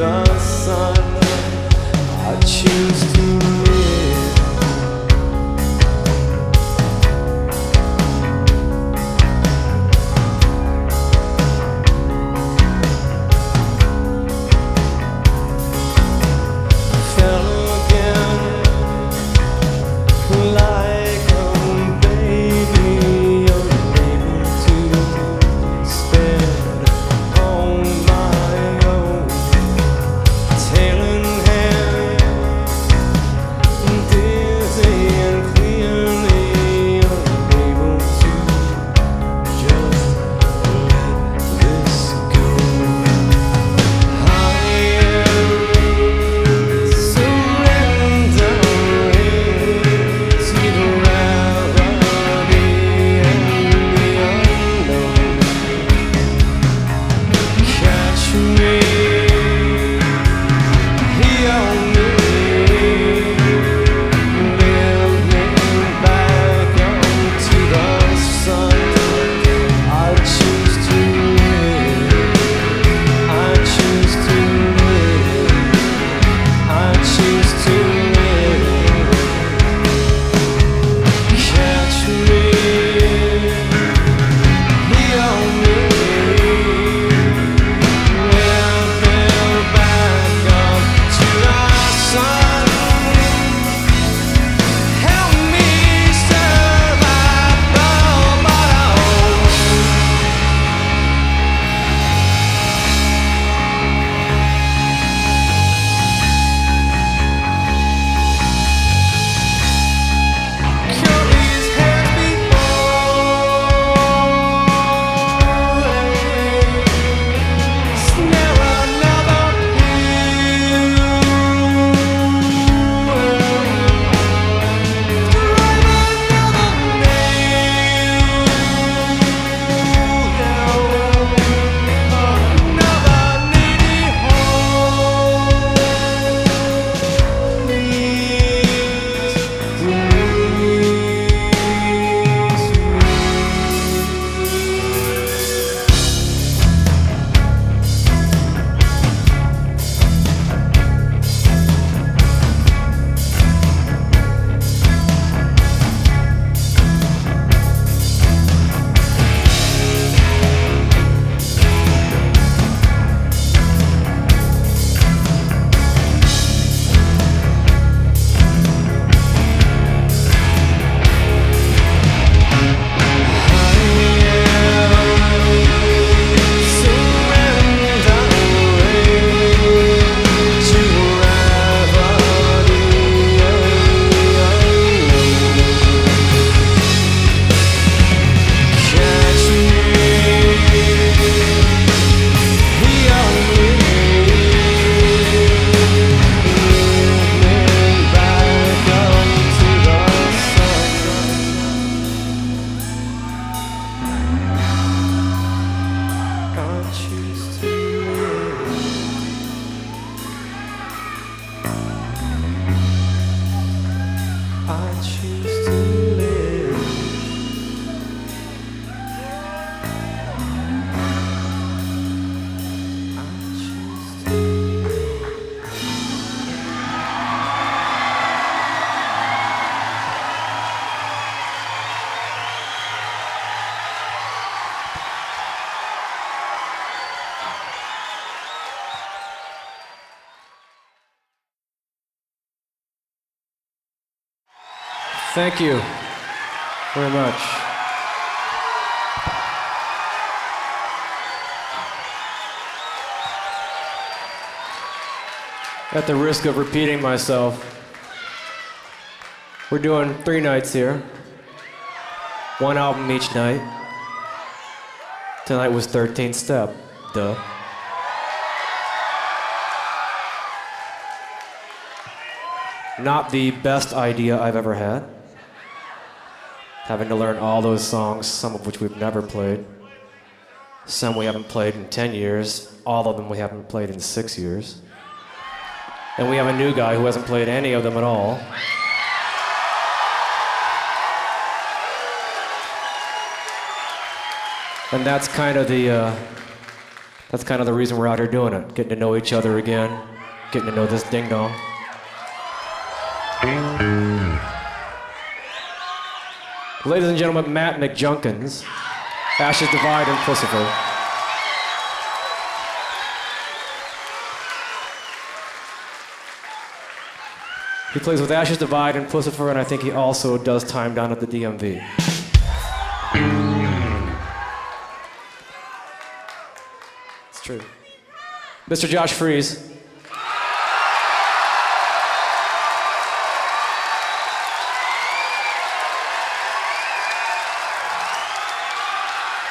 solidão. I choose to Thank you very much. At the risk of repeating myself, we're doing three nights here, one album each night. Tonight was 13th Step, duh. Not the best idea I've ever had. Having to learn all those songs, some of which we've never played. Some we haven't played in 10 years, all of them we haven't played in six years. And we have a new guy who hasn't played any of them at all. And that's kind of the uh, that's kind of the reason we're out here doing it, getting to know each other again, getting to know this ding dong. Ladies and gentlemen, Matt McJunkins, Ashes Divide and Puscifer. He plays with Ashes Divide and Puscifer, and I think he also does time down at the DMV. It's true. Mr. Josh Freese.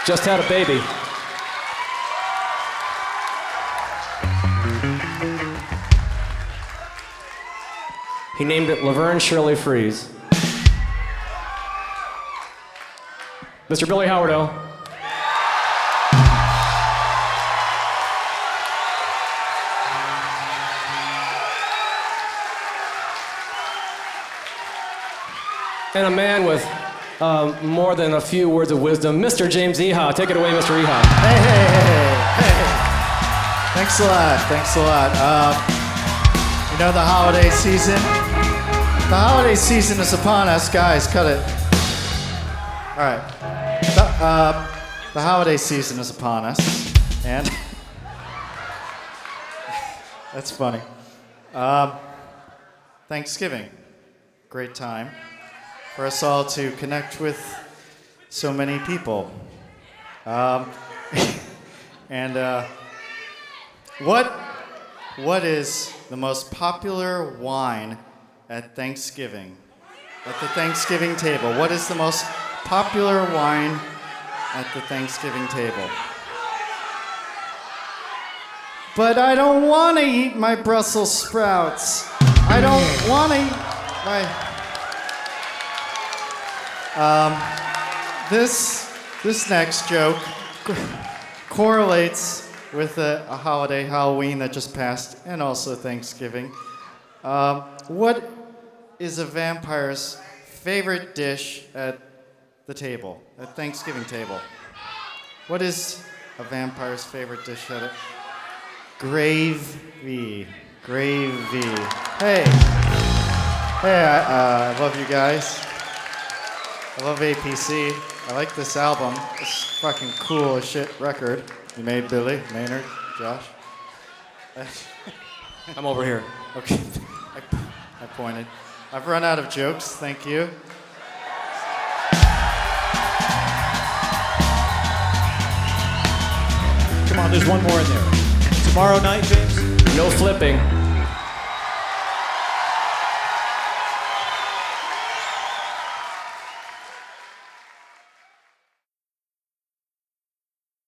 Just had a baby. He named it Laverne Shirley Freese. Mr. Billy Howerdel. And a man with um, more than a few words of wisdom, Mr. James Iha. Take it away, Mr. Iha. Hey, hey, hey, hey. Thanks a lot. Thanks a lot. Um, you know, the holiday season. The holiday season is upon us, guys. Cut it. All right. The, uh, the holiday season is upon us, and that's funny. Um, Thanksgiving, great time for us all to connect with so many people. Um, and uh, what what is the most popular wine at Thanksgiving? At the Thanksgiving table, what is the most popular wine at the Thanksgiving table? But I don't want to eat my Brussels sprouts. I don't want to eat my. Um, this this next joke correlates with a, a holiday, Halloween that just passed, and also Thanksgiving. Um, what is a vampire's favorite dish at the table, at Thanksgiving table? What is a vampire's favorite dish at it? Gravy. Gravy. Hey. Hey, I, uh, I love you guys. I love APC. I like this album. It's fucking cool as shit record. You made Billy, Maynard, Josh. I'm over here. Okay. I, I pointed. I've run out of jokes. Thank you. Come on, there's one more in there. Tomorrow night, James? No flipping.